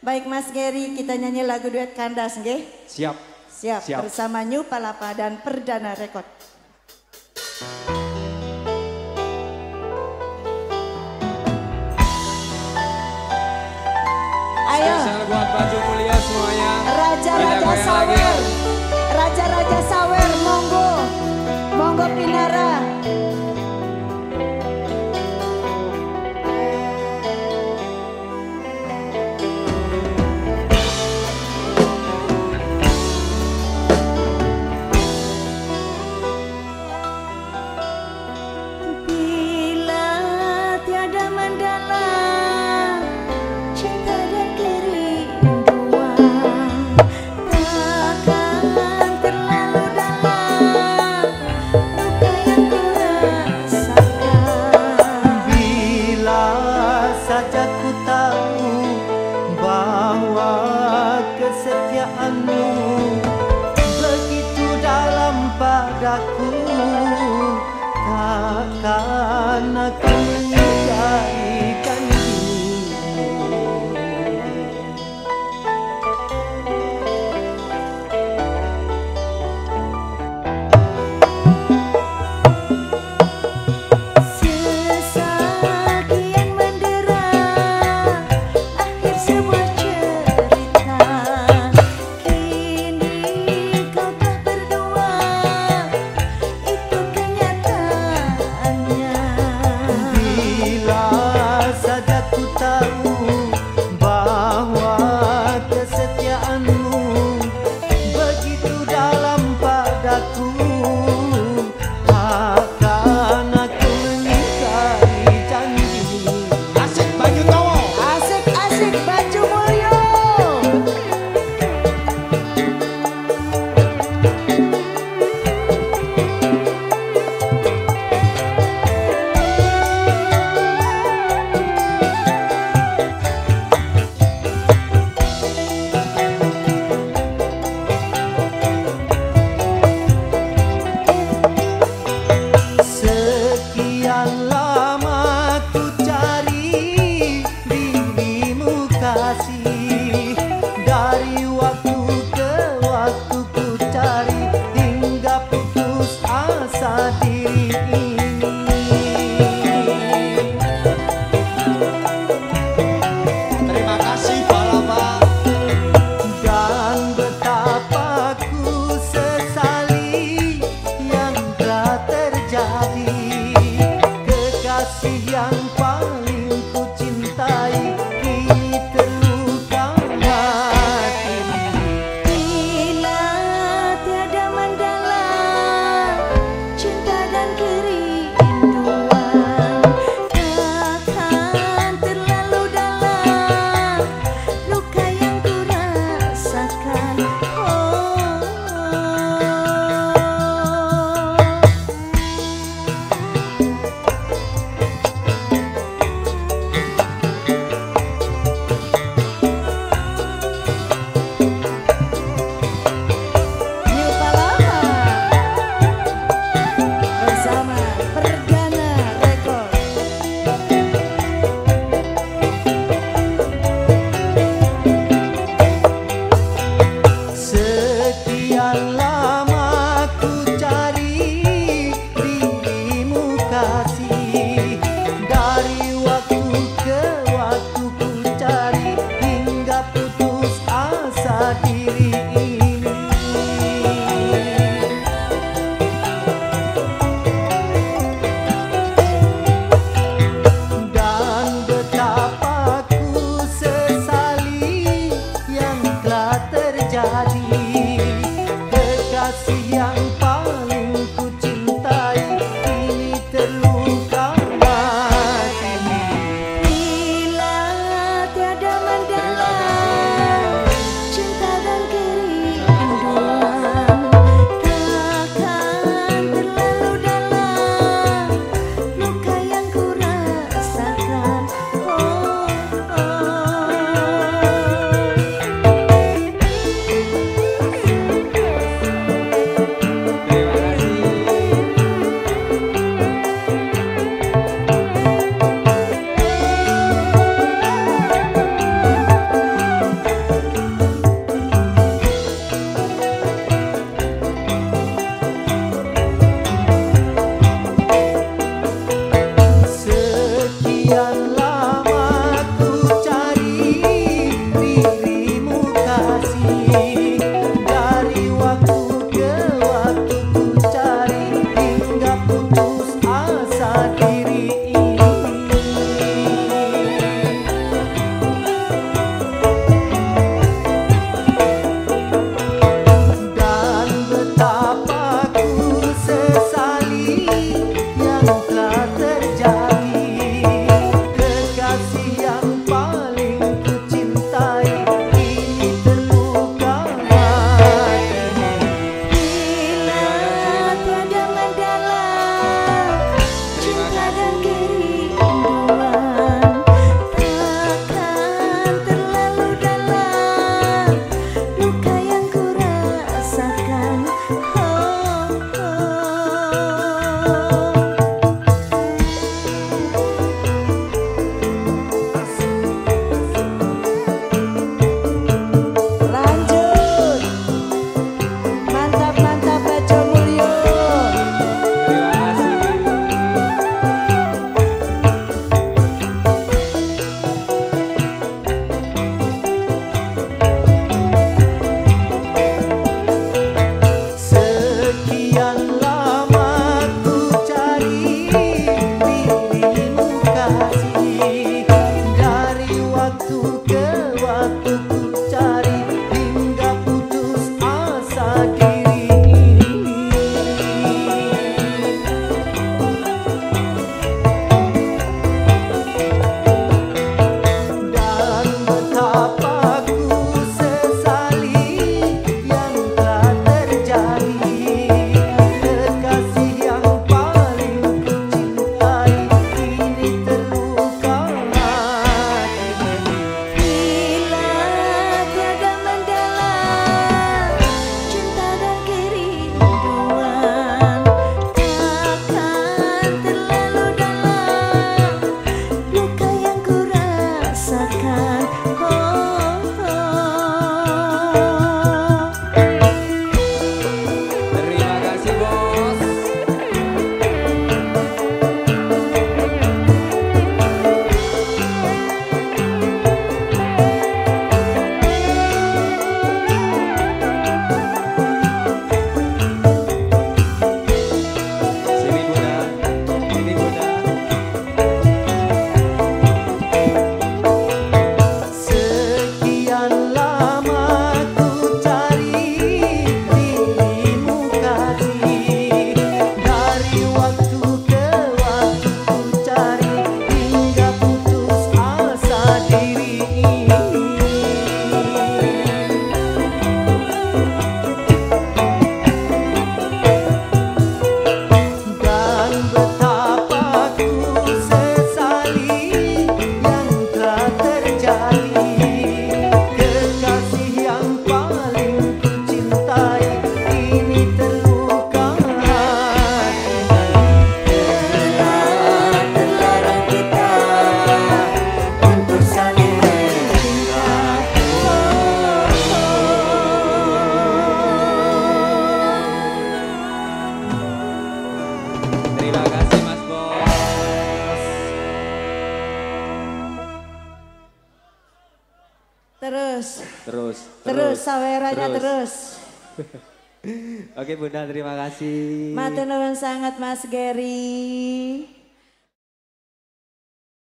Baik Mas Gary, kita nyanyi lagu duet kandas, nggih? Siap. Siap, Siap. bersama New Palapa dan Perdana Rekod. Ayo, Spesial buat baju mulia semuanya. Raja-Raja Sawer. Raja-Raja Sawer, takkan aku terjadi. Terus. Terus. Terus, saweranya terus. Oke Bunda terima kasih. Matur nuwun sangat Mas Gary.